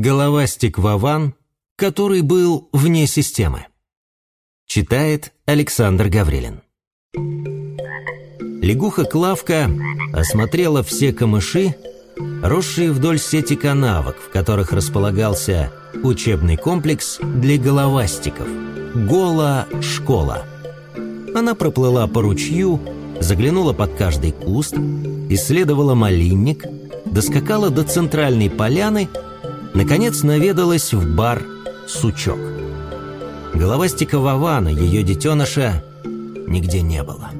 Головастик Вован, который был вне системы. Читает Александр Гаврилин. Лягуха Клавка осмотрела все камыши, росшие вдоль сети канавок, в которых располагался учебный комплекс для головастиков «Гола-школа». Она проплыла по ручью, заглянула под каждый куст, исследовала малинник, доскакала до центральной поляны, наконец наведалась в бар «Сучок». Головастика Вавана, ее детеныша, нигде не было.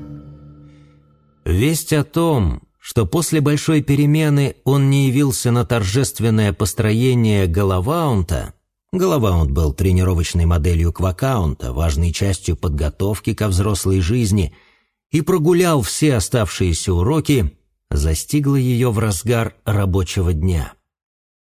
Весть о том, что после большой перемены он не явился на торжественное построение Головаунта, Головаунт был тренировочной моделью Квакаунта, важной частью подготовки ко взрослой жизни, и прогулял все оставшиеся уроки, застигла ее в разгар рабочего дня.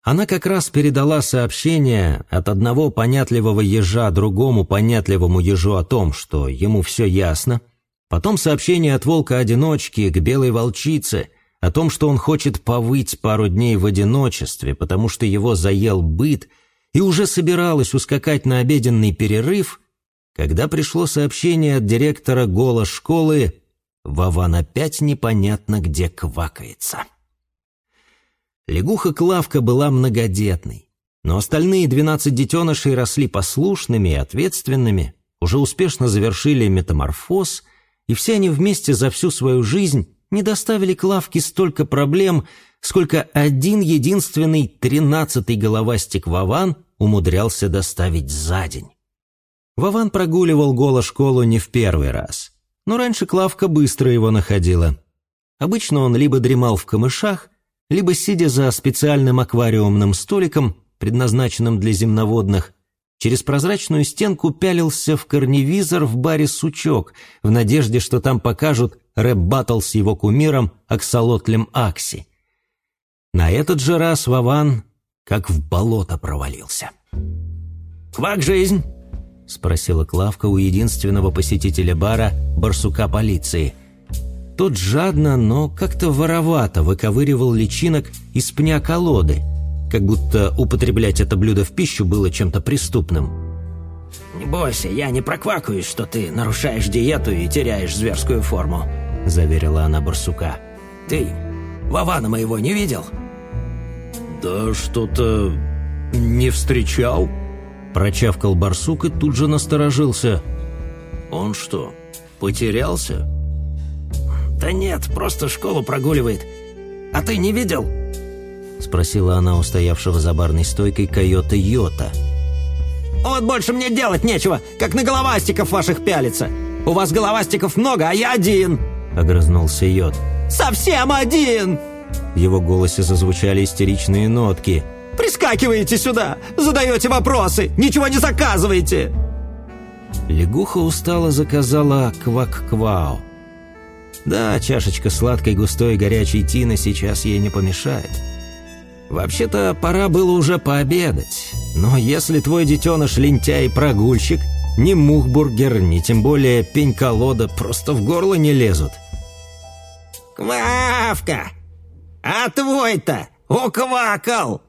Она как раз передала сообщение от одного понятливого ежа другому понятливому ежу о том, что ему все ясно – Потом сообщение от волка-одиночки к белой волчице о том, что он хочет повыть пару дней в одиночестве, потому что его заел быт, и уже собиралась ускакать на обеденный перерыв, когда пришло сообщение от директора гола школы «Вован опять непонятно где квакается». Лягуха Клавка была многодетной, но остальные двенадцать детенышей росли послушными и ответственными, уже успешно завершили метаморфоз – и все они вместе за всю свою жизнь не доставили Клавке столько проблем, сколько один единственный тринадцатый головастик Вован умудрялся доставить за день. Вован прогуливал голошколу не в первый раз, но раньше Клавка быстро его находила. Обычно он либо дремал в камышах, либо, сидя за специальным аквариумным столиком, предназначенным для земноводных, Через прозрачную стенку пялился в корневизор в баре «Сучок» в надежде, что там покажут рэп-баттл с его кумиром Аксолотлем Акси. На этот же раз Вован как в болото провалился. «Квак жизнь?» — спросила Клавка у единственного посетителя бара барсука полиции. Тот жадно, но как-то воровато выковыривал личинок из пня колоды — как будто употреблять это блюдо в пищу было чем-то преступным. «Не бойся, я не проквакаюсь, что ты нарушаешь диету и теряешь зверскую форму», — заверила она барсука. «Ты Вована моего не видел?» «Да что-то не встречал», — прочавкал барсук и тут же насторожился. «Он что, потерялся?» «Да нет, просто школу прогуливает. А ты не видел?» — спросила она у стоявшего за барной стойкой койота Йота. «Вот больше мне делать нечего, как на головастиков ваших пялиться. У вас головастиков много, а я один!» — огрызнулся Йот. «Совсем один!» В его голосе зазвучали истеричные нотки. «Прискакиваете сюда, задаете вопросы, ничего не заказываете!» Лягуха устало заказала квак-квау. Да, чашечка сладкой густой горячей тины сейчас ей не помешает. Вообще-то пора было уже пообедать. Но если твой детеныш лентяй-прогульщик, ни мухбургер, ни тем более пень-колода просто в горло не лезут. «Клавка! А твой-то уквакал!»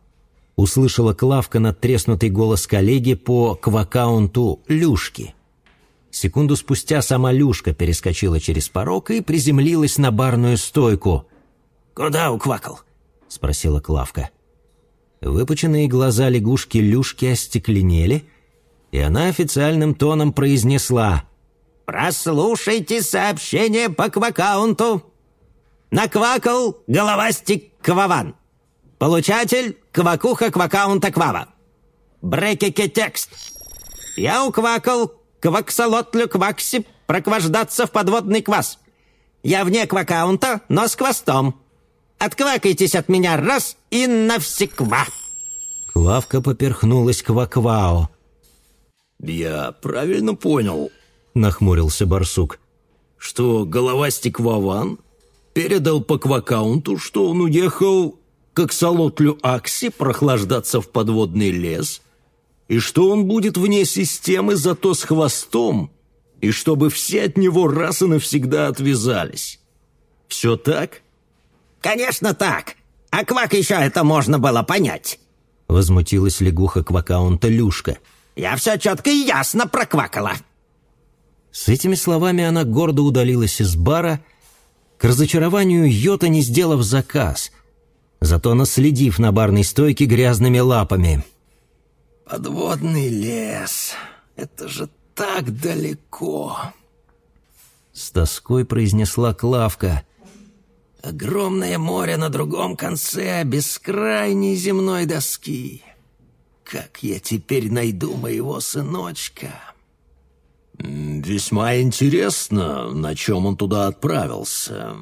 Услышала Клавка надтреснутый голос коллеги по квакаунту Люшки. Секунду спустя сама Люшка перескочила через порог и приземлилась на барную стойку. «Куда уквакал?» — спросила Клавка. Выпученные глаза лягушки-люшки остекленели, и она официальным тоном произнесла «Прослушайте сообщение по квакаунту. Наквакал головастик Кваван. Получатель Квакуха Квакаунта Квава. Брекеке текст. Я уквакал Кваксалотлю Квакси прокваждаться в подводный квас. Я вне Квакаунта, но с хвостом. Отквакайтесь от меня раз и навсегда!» Клавка поперхнулась кваквао. «Я правильно понял», — нахмурился барсук, «что головастик Вован передал по квакаунту, что он уехал к аксолотлю Акси прохлаждаться в подводный лес, и что он будет вне системы, зато с хвостом, и чтобы все от него раз и навсегда отвязались. Все так?» «Конечно так. А квак еще это можно было понять». — возмутилась лягуха квакаунта Люшка. «Я все четко и ясно проквакала». С этими словами она гордо удалилась из бара, к разочарованию Йота не сделав заказ, зато наследив на барной стойке грязными лапами. «Подводный лес, это же так далеко!» С тоской произнесла Клавка. «Огромное море на другом конце бескрайней земной доски. Как я теперь найду моего сыночка?» «Весьма интересно, на чем он туда отправился».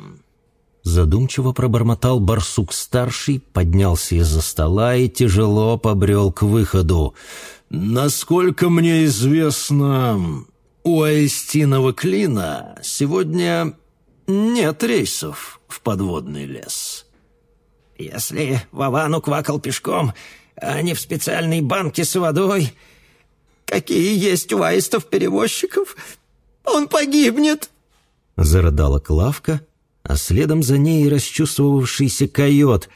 Задумчиво пробормотал барсук-старший, поднялся из-за стола и тяжело побрел к выходу. «Насколько мне известно, у Аистиного клина сегодня нет рейсов в подводный лес». «Если Вовану квакал пешком, а не в специальной банке с водой, какие есть у аистов-перевозчиков, он погибнет!» Зарыдала Клавка, а следом за ней расчувствовавшийся койот.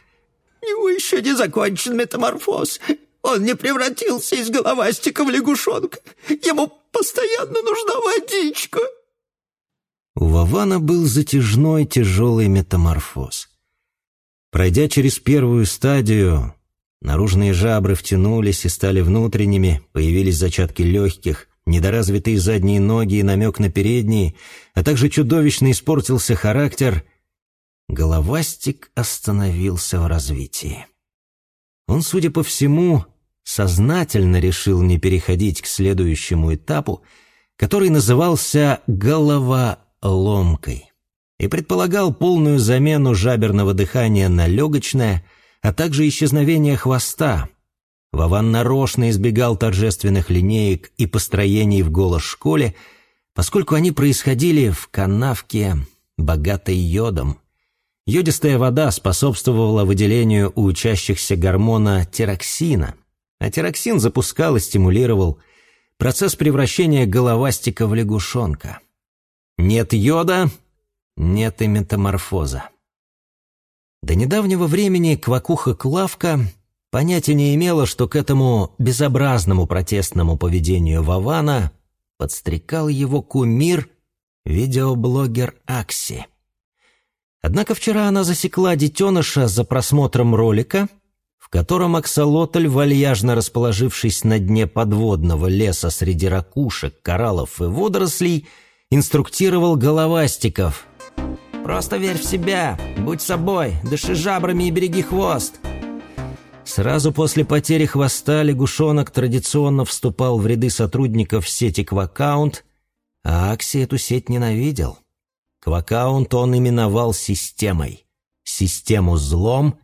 «Его еще не закончен метаморфоз. Он не превратился из головастика в лягушонка. Ему постоянно нужна водичка». У Вована был затяжной тяжелый метаморфоз. Пройдя через первую стадию, наружные жабры втянулись и стали внутренними, появились зачатки легких, недоразвитые задние ноги и намек на передние, а также чудовищно испортился характер, головастик остановился в развитии. Он, судя по всему, сознательно решил не переходить к следующему этапу, который назывался головоломкой и предполагал полную замену жаберного дыхания на легочное, а также исчезновение хвоста. Вован нарочно избегал торжественных линеек и построений в голос школе, поскольку они происходили в канавке, богатой йодом. Йодистая вода способствовала выделению у учащихся гормона тироксина, а тироксин запускал и стимулировал процесс превращения головастика в лягушонка. Нет йода — нет и метаморфоза. До недавнего времени квакуха Клавка понятия не имела, что к этому безобразному протестному поведению Вавана подстрекал его кумир, видеоблогер Акси. Однако вчера она засекла детеныша за просмотром ролика, в котором аксолотль, вальяжно расположившись на дне подводного леса среди ракушек, кораллов и водорослей, инструктировал головастиков. «Просто верь в себя, будь собой, дыши жабрами и береги хвост». Сразу после потери хвоста лягушонок традиционно вступал в ряды сотрудников сети Квакаунт, а Акси эту сеть ненавидел. Квакаунт он именовал системой. Систему злом,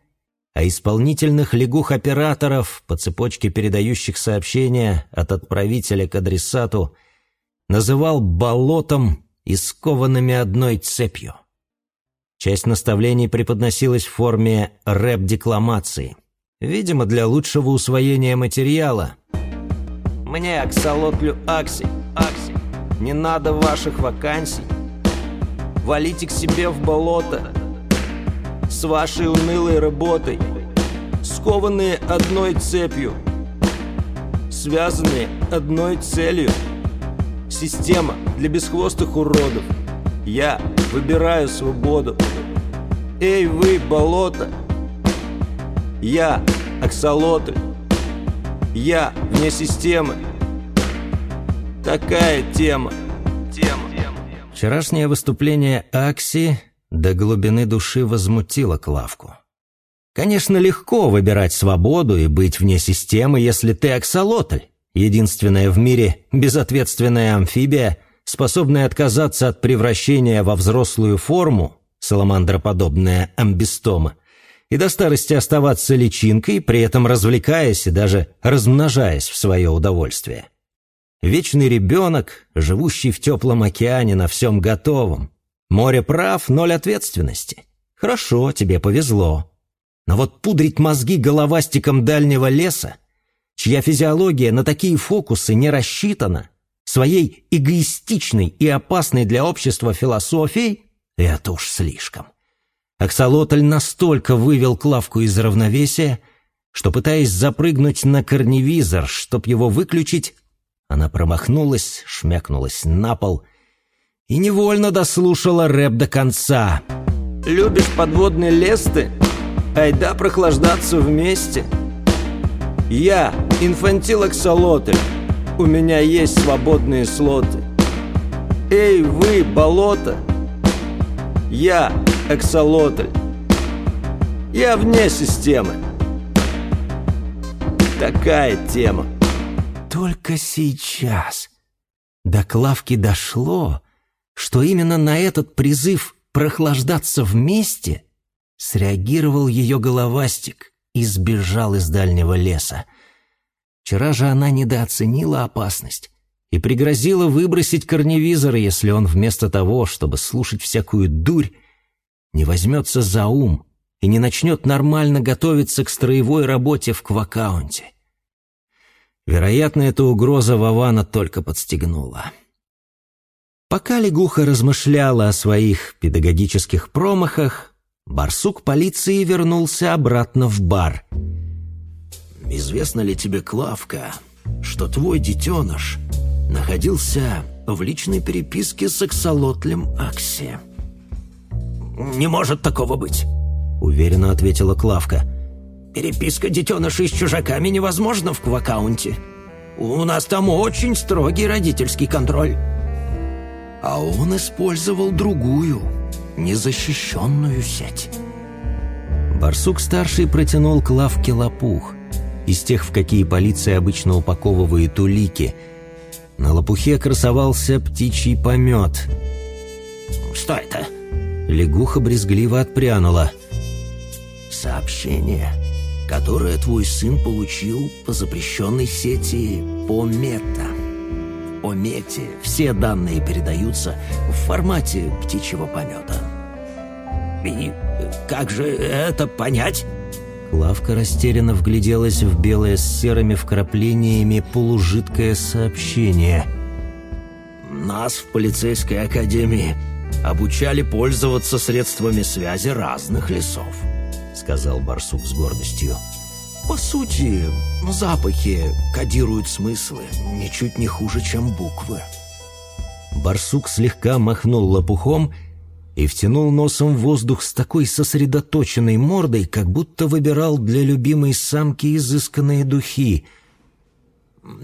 а исполнительных лягух-операторов по цепочке передающих сообщения от отправителя к адресату называл болотом и скованными одной цепью. Часть наставлений преподносилась в форме рэп-декламации, видимо, для лучшего усвоения материала. «Мне, Аксолотлю Акси, Акси, не надо ваших вакансий, валите к себе в болото с вашей унылой работой, скованные одной цепью, связанные одной целью. Система для бесхвостых уродов. Я выбираю свободу. Эй, вы, болото! Я аксолотль. Я вне системы. Такая тема. Вчерашнее выступление Акси до глубины души возмутило Клавку. Конечно, легко выбирать свободу и быть вне системы, если ты аксолотль, единственная в мире безответственная амфибия, способная отказаться от превращения во взрослую форму, саламандроподобная амбистома, и до старости оставаться личинкой, при этом развлекаясь и даже размножаясь в свое удовольствие. Вечный ребенок, живущий в теплом океане на всем готовом. Море прав, ноль ответственности. Хорошо, тебе повезло. Но вот пудрить мозги головастиком дальнего леса, чья физиология на такие фокусы не рассчитана, своей эгоистичной и опасной для общества философией, это уж слишком. Аксолотль настолько вывел Клавку из равновесия, что, пытаясь запрыгнуть на корневизор, чтоб его выключить, она промахнулась, шмякнулась на пол и невольно дослушала рэп до конца. «Любишь подводный лес ты? Айда прохлаждаться вместе. Я инфантил Аксолотль, у меня есть свободные слоты. Эй, вы, болото, я Аксолотль, я вне системы такая тема. Только сейчас до Клавки дошло, что именно на этот призыв прохлаждаться вместе среагировал ее головастик и сбежал из дальнего леса. Вчера же она недооценила опасность и пригрозила выбросить корневизор, если он вместо того, чтобы слушать всякую дурь, не возьмется за ум и не начнет нормально готовиться к строевой работе в квакаунте. Вероятно, эта угроза Вавана только подстегнула. Пока лягуха размышляла о своих педагогических промахах, барсук полиции вернулся обратно в бар. «Известно ли тебе, Клавка, что твой детеныш находился в личной переписке с аксолотлем Акси?» «Не может такого быть», — уверенно ответила Клавка. Переписка детенышей с чужаками невозможна в Квакаунте. У нас там очень строгий родительский контроль. А он использовал другую, незащищенную сеть. Барсук-старший протянул к лавке лопух, из тех, в какие полиция обычно упаковывает улики. На лопухе красовался птичий помет. «Что это?» Лягуха брезгливо отпрянула. «Сообщение», которое твой сын получил по запрещенной сети Помета. В Помете все данные передаются в формате птичьего помета. И как же это понять? Клавка растерянно вгляделась в белое с серыми вкраплениями полужидкое сообщение. «Нас в полицейской академии обучали пользоваться средствами связи разных лесов сказал барсук с гордостью. По сути, запахи кодируют смыслы ничуть не хуже, чем буквы. Барсук слегка махнул лопухом и втянул носом воздух с такой сосредоточенной мордой, как будто выбирал для любимой самки изысканные духи.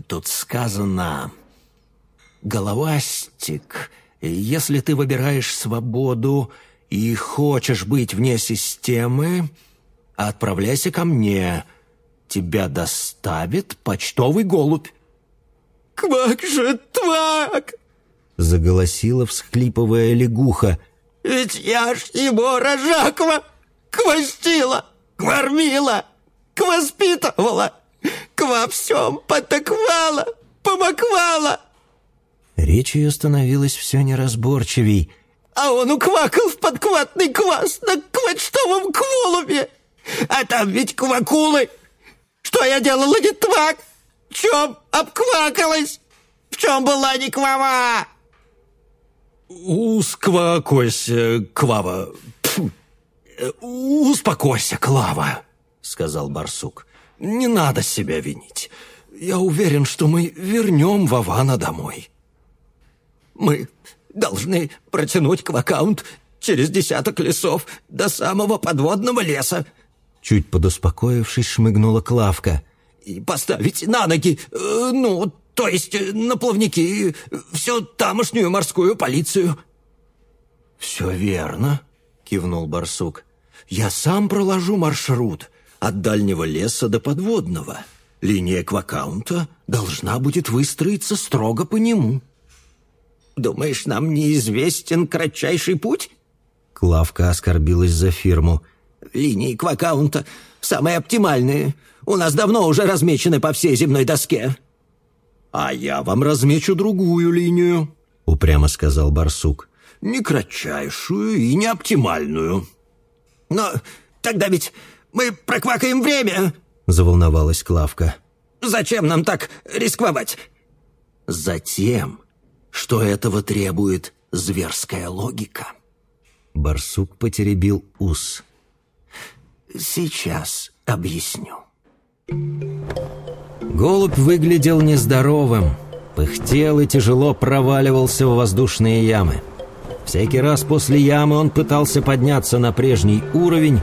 Тут сказано «Головастик, если ты выбираешь свободу и хочешь быть вне системы, отправляйся ко мне. Тебя доставит почтовый голубь». «Квак же твак!» — заголосила, всхлипывая лягуха. «Ведь я ж его рожаква квастила, кормила, квоспитывала, к во всем потаквала, помаквала». Речь ее становилась все неразборчивей. «А он уквакал в подкватный квас на квачтовом кволубе!» А там ведь квакулы. Что я делала не так? В чем обквакалась? В чем была не квава? «Успокойся, Квава. Фу. Успокойся, Клава», — сказал барсук. «Не надо себя винить. Я уверен, что мы вернем Вавана домой». «Мы должны протянуть квакаунт через десяток лесов до самого подводного леса», Чуть подуспокоившись, шмыгнула Клавка. «И поставить на ноги, э, ну, то есть э, на плавники, всю тамошнюю морскую полицию». «Все верно», — кивнул барсук. «Я сам проложу маршрут от дальнего леса до подводного. Линия квакаунта должна будет выстроиться строго по нему». «Думаешь, нам неизвестен кратчайший путь?» Клавка оскорбилась за фирму линии квакаунта самые оптимальные. У нас давно уже размечены по всей земной доске». «А я вам размечу другую линию», — упрямо сказал барсук. «Не кратчайшую и не оптимальную». «Но тогда ведь мы проквакаем время», — заволновалась Клавка. «Зачем нам так рисковать?» «Затем, что этого требует зверская логика». Барсук потеребил ус. Сейчас объясню. Голубь выглядел нездоровым, пыхтел и тяжело проваливался в воздушные ямы. Всякий раз после ямы он пытался подняться на прежний уровень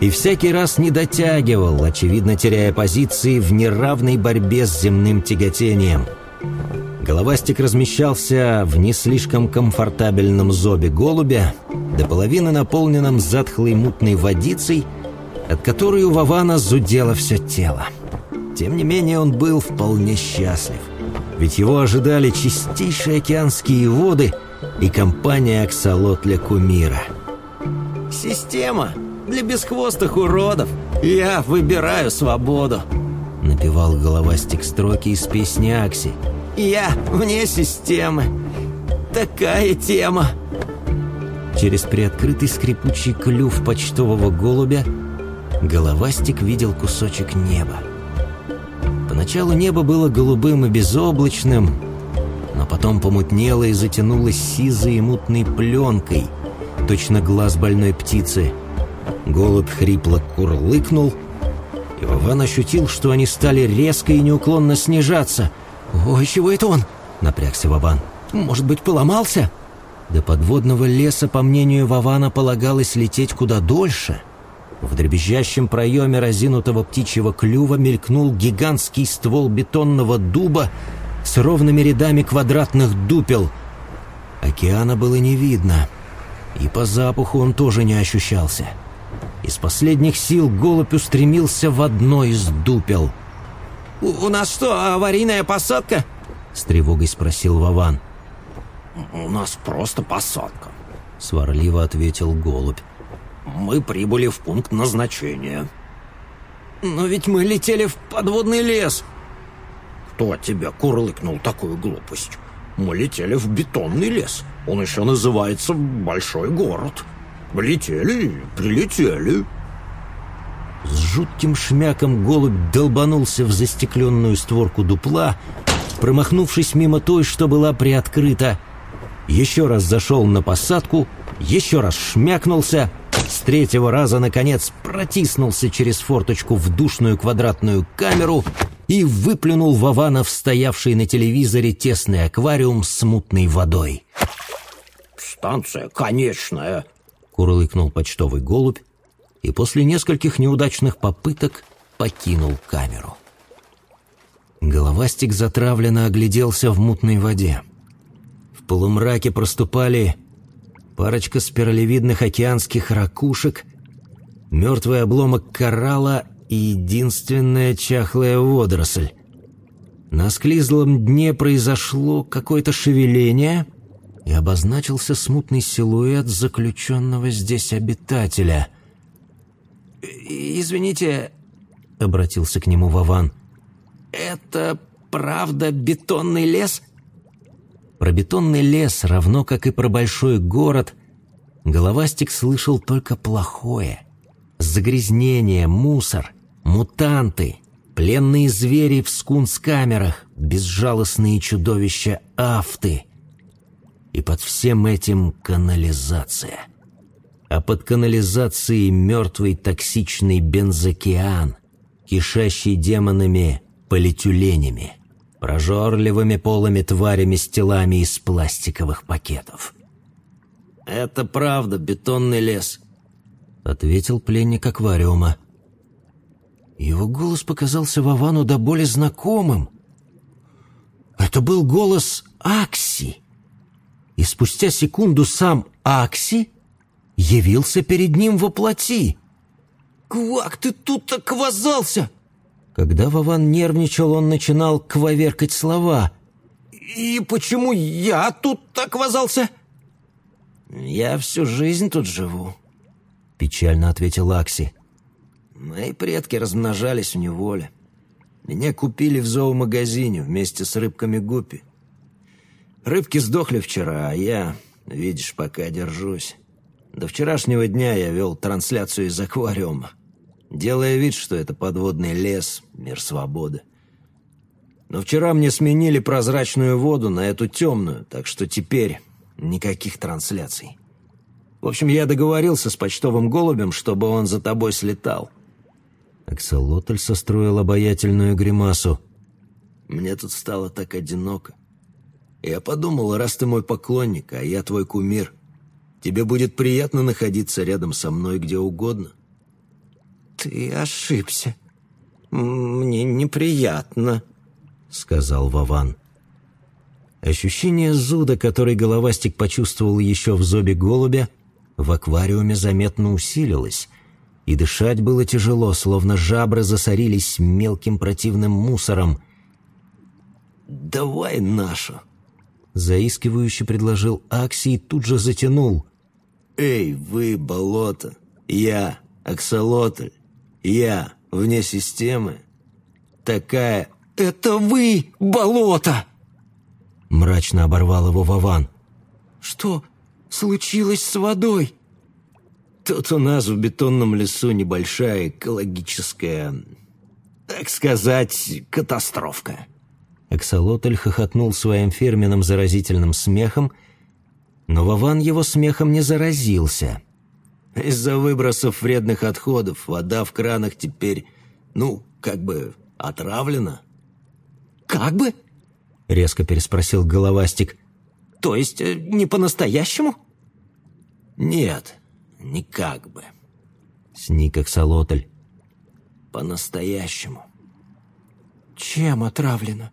и всякий раз не дотягивал, очевидно теряя позиции в неравной борьбе с земным тяготением. Головастик размещался в не слишком комфортабельном зобе голубя, до половины наполненном затхлой мутной водицей, от которой у Вована зудело все тело. Тем не менее он был вполне счастлив, ведь его ожидали чистейшие океанские воды и компания аксолотля кумира. «Система для бесхвостых уродов. Я выбираю свободу», — напевал головастик строки из песни Акси. «Я вне системы. Такая тема». Через приоткрытый скрипучий клюв почтового голубя головастик видел кусочек неба. Поначалу небо было голубым и безоблачным, но потом помутнело и затянулось сизой и мутной пленкой, точно глаз больной птицы. Голубь хрипло курлыкнул, и Вован ощутил, что они стали резко и неуклонно снижаться. «Ой, чего это он?» — напрягся Вован. «Может быть, поломался?» До подводного леса, по мнению Вована, полагалось лететь куда дольше — в дребезжащем проеме разинутого птичьего клюва мелькнул гигантский ствол бетонного дуба с ровными рядами квадратных дупел. Океана было не видно, и по запаху он тоже не ощущался. Из последних сил голубь устремился в одно из дупел. «У, у нас что, аварийная посадка?» — с тревогой спросил Вован. «У нас просто посадка», — сварливо ответил голубь мы прибыли в пункт назначения. Но ведь мы летели в подводный лес. Кто тебя курлыкнул такую глупость? Мы летели в бетонный лес. Он еще называется Большой город. Летели, прилетели. С жутким шмяком голубь долбанулся в застекленную створку дупла, промахнувшись мимо той, что была приоткрыта. Еще раз зашел на посадку, еще раз шмякнулся — с третьего раза, наконец, протиснулся через форточку в душную квадратную камеру и выплюнул Вована в стоявший на телевизоре тесный аквариум с мутной водой. «Станция конечная», — курлыкнул почтовый голубь и после нескольких неудачных попыток покинул камеру. Головастик затравленно огляделся в мутной воде. В полумраке проступали парочка спиралевидных океанских ракушек, мертвый обломок коралла и единственная чахлая водоросль. На склизлом дне произошло какое-то шевеление, и обозначился смутный силуэт заключенного здесь обитателя. «Извините», — обратился к нему Вован, — «это правда бетонный лес?» Про бетонный лес, равно как и про большой город, Головастик слышал только плохое. Загрязнение, мусор, мутанты, пленные звери в скунс-камерах, безжалостные чудовища афты. И под всем этим канализация. А под канализацией мертвый токсичный бензокеан, кишащий демонами политюленями прожорливыми полыми тварями с телами из пластиковых пакетов. «Это правда, бетонный лес», — ответил пленник аквариума. Его голос показался Вовану до боли знакомым. Это был голос Акси. И спустя секунду сам Акси явился перед ним во плоти. «Квак, ты тут оказался!» Когда Вован нервничал, он начинал кваверкать слова. «И почему я тут оказался?» «Я всю жизнь тут живу», — печально ответил Акси. «Мои предки размножались в неволе. Меня купили в зоомагазине вместе с рыбками гуппи. Рыбки сдохли вчера, а я, видишь, пока держусь. До вчерашнего дня я вел трансляцию из аквариума делая вид, что это подводный лес, мир свободы. Но вчера мне сменили прозрачную воду на эту темную, так что теперь никаких трансляций. В общем, я договорился с почтовым голубем, чтобы он за тобой слетал. Аксолотль состроил обаятельную гримасу. «Мне тут стало так одиноко. Я подумал, раз ты мой поклонник, а я твой кумир, тебе будет приятно находиться рядом со мной где угодно». «Ты ошибся. Мне неприятно», — сказал Вован. Ощущение зуда, который головастик почувствовал еще в зобе голубя, в аквариуме заметно усилилось, и дышать было тяжело, словно жабры засорились мелким противным мусором. «Давай нашу!» — заискивающе предложил Акси и тут же затянул. «Эй, вы, болото! Я, аксолотль! Я, вне системы! Такая...» «Это вы, болото!» Мрачно оборвал его Вован. «Что случилось с водой?» Тут у нас в бетонном лесу небольшая экологическая, так сказать, катастрофка. Аксолотль хохотнул своим фирменным заразительным смехом, но Вован его смехом не заразился. Из-за выбросов вредных отходов вода в кранах теперь, ну, как бы отравлена. «Как бы?» — резко переспросил Головастик. «То есть э, не по-настоящему?» «Нет, не как бы», — сник Аксолотль. «По-настоящему». «Чем отравлено?»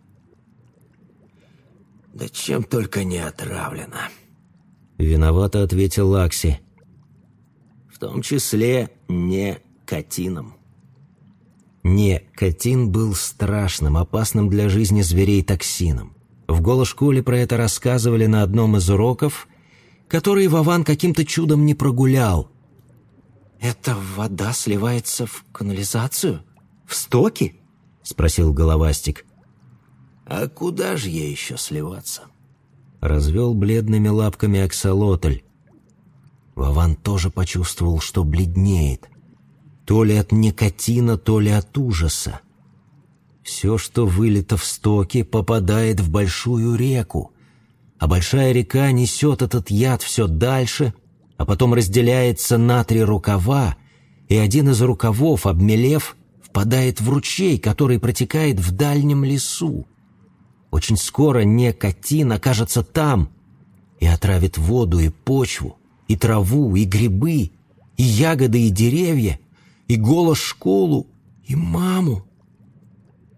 «Да чем только не отравлено», — виновато ответил Лакси. «В том числе не котином». Не, Катин был страшным, опасным для жизни зверей токсином. В голошколе про это рассказывали на одном из уроков, который Вован каким-то чудом не прогулял. «Эта вода сливается в канализацию? В стоки?» — спросил Головастик. «А куда же ей еще сливаться?» Развел бледными лапками аксолотль. Вован тоже почувствовал, что бледнеет — то ли от никотина, то ли от ужаса. Все, что вылито в стоки, попадает в большую реку, а большая река несет этот яд все дальше, а потом разделяется на три рукава, и один из рукавов, обмелев, впадает в ручей, который протекает в дальнем лесу. Очень скоро никотин окажется там и отравит воду и почву, и траву, и грибы, и ягоды, и деревья, и голос школу, и маму,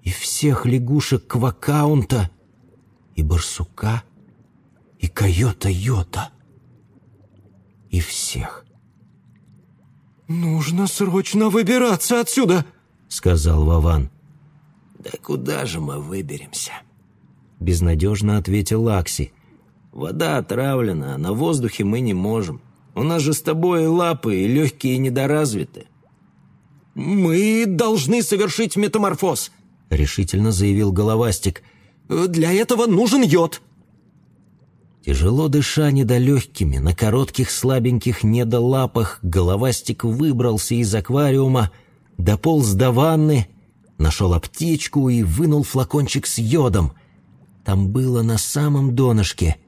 и всех лягушек Квакаунта, и барсука, и койота-йота, и всех. «Нужно срочно выбираться отсюда!» — сказал Вован. «Да куда же мы выберемся?» — безнадежно ответил Лакси. «Вода отравлена, а на воздухе мы не можем. У нас же с тобой и лапы, и легкие недоразвиты. «Мы должны совершить метаморфоз», — решительно заявил Головастик. «Для этого нужен йод». Тяжело дыша недолегкими, на коротких слабеньких недолапах, Головастик выбрался из аквариума, дополз до ванны, нашел аптечку и вынул флакончик с йодом. Там было на самом донышке.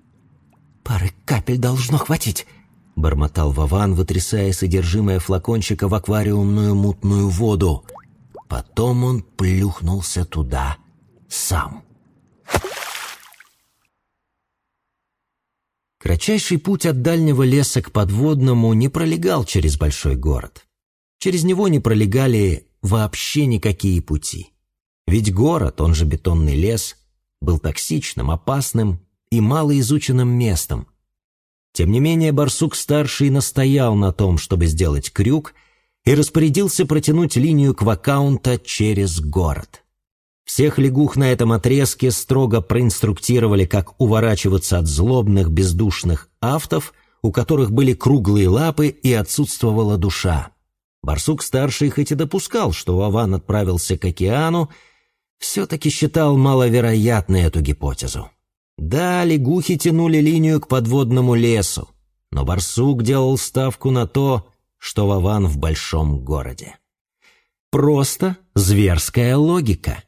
«Пары капель должно хватить», — бормотал Вован, вытрясая содержимое флакончика в аквариумную мутную воду. Потом он плюхнулся туда сам. Кратчайший путь от дальнего леса к подводному не пролегал через большой город. Через него не пролегали вообще никакие пути. Ведь город, он же бетонный лес, был токсичным, опасным и малоизученным местом, тем не менее, барсук-старший настоял на том, чтобы сделать крюк, и распорядился протянуть линию квакаунта через город. Всех лягух на этом отрезке строго проинструктировали, как уворачиваться от злобных бездушных автов, у которых были круглые лапы и отсутствовала душа. Барсук-старший хоть и допускал, что Вован отправился к океану, все-таки считал маловероятной эту гипотезу. Да, лягухи тянули линию к подводному лесу, но барсук делал ставку на то, что Вован в большом городе. Просто зверская логика.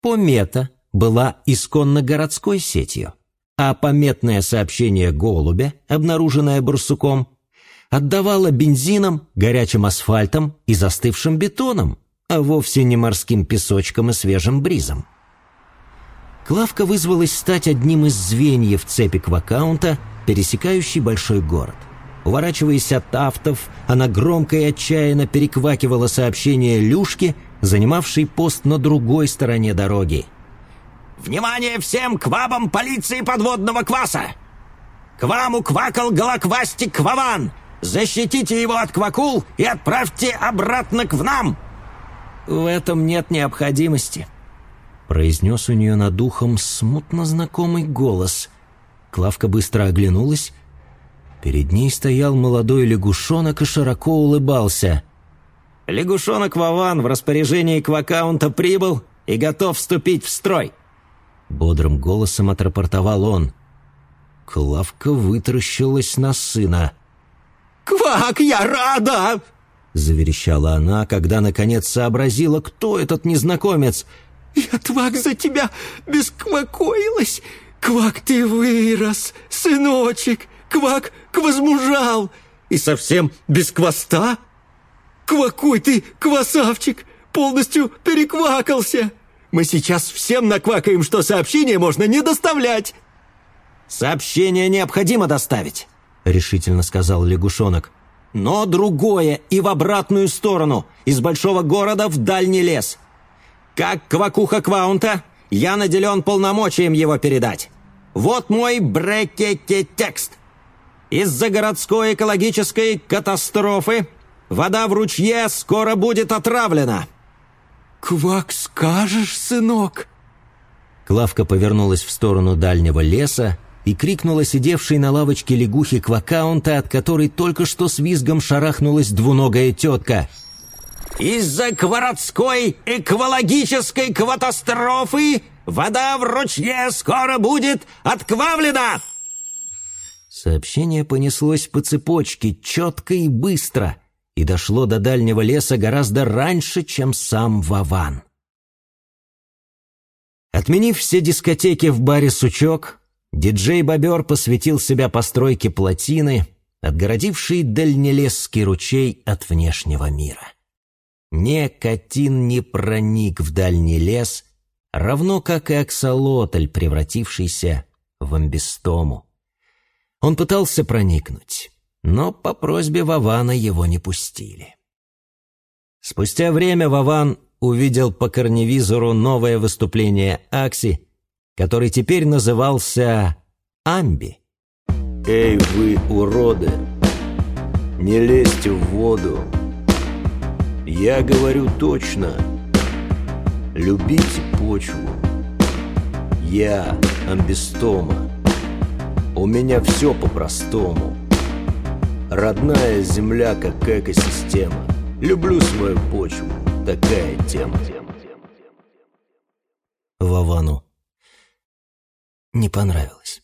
Помета была исконно городской сетью, а пометное сообщение голубя, обнаруженное барсуком, отдавало бензином, горячим асфальтом и застывшим бетоном, а вовсе не морским песочком и свежим бризом. Клавка вызвалась стать одним из звеньев цепи квакаунта, пересекающей большой город. Уворачиваясь от автов, она громко и отчаянно переквакивала сообщение Люшке, занимавшей пост на другой стороне дороги. «Внимание всем квабам полиции подводного кваса! К вам уквакал голоквастик Кваван! Защитите его от квакул и отправьте обратно к нам!» «В этом нет необходимости», — произнес у нее над ухом смутно знакомый голос. Клавка быстро оглянулась. Перед ней стоял молодой лягушонок и широко улыбался. «Лягушонок Вован в распоряжении Квакаунта прибыл и готов вступить в строй!» Бодрым голосом отрапортовал он. Клавка вытаращилась на сына. «Квак, я рада!» Заверещала она, когда наконец сообразила, кто этот незнакомец. «Я, Твак, за тебя бесквакоилась! Квак, ты вырос, сыночек! Квак, квазмужал! И совсем без хвоста! Квакуй ты, квасавчик, полностью переквакался! Мы сейчас всем наквакаем, что сообщение можно не доставлять!» «Сообщение необходимо доставить», — решительно сказал лягушонок. «Но другое и в обратную сторону, из большого города в дальний лес. Как квакуха Кваунта, я наделен полномочием его передать. Вот мой брекете-текст. Из-за городской экологической катастрофы вода в ручье скоро будет отравлена». «Квак скажешь, сынок?» Клавка повернулась в сторону дальнего леса и крикнула сидевшей на лавочке лягухи квакаунта, от которой только что с визгом шарахнулась двуногая тетка. «Из-за городской экологической катастрофы вода в ручье скоро будет отквавлена!» Сообщение понеслось по цепочке, четко и быстро, и дошло до дальнего леса гораздо раньше, чем сам Вован. Отменив все дискотеки в баре «Сучок», диджей-бобер посвятил себя постройке плотины, отгородившей дальнелесский ручей от внешнего мира. Никотин не проник в дальний лес, равно как и аксолотль, превратившийся в амбистому. Он пытался проникнуть, но по просьбе Вавана его не пустили. Спустя время Вован увидел по карневизору новое выступление Акси, который теперь назывался Амби. «Эй, вы, уроды, не лезьте в воду. Я говорю точно. Любите почву. Я амбистома. У меня все по-простому. Родная земля как экосистема. Люблю свою почву. Такая тема. Вовану не понравилось.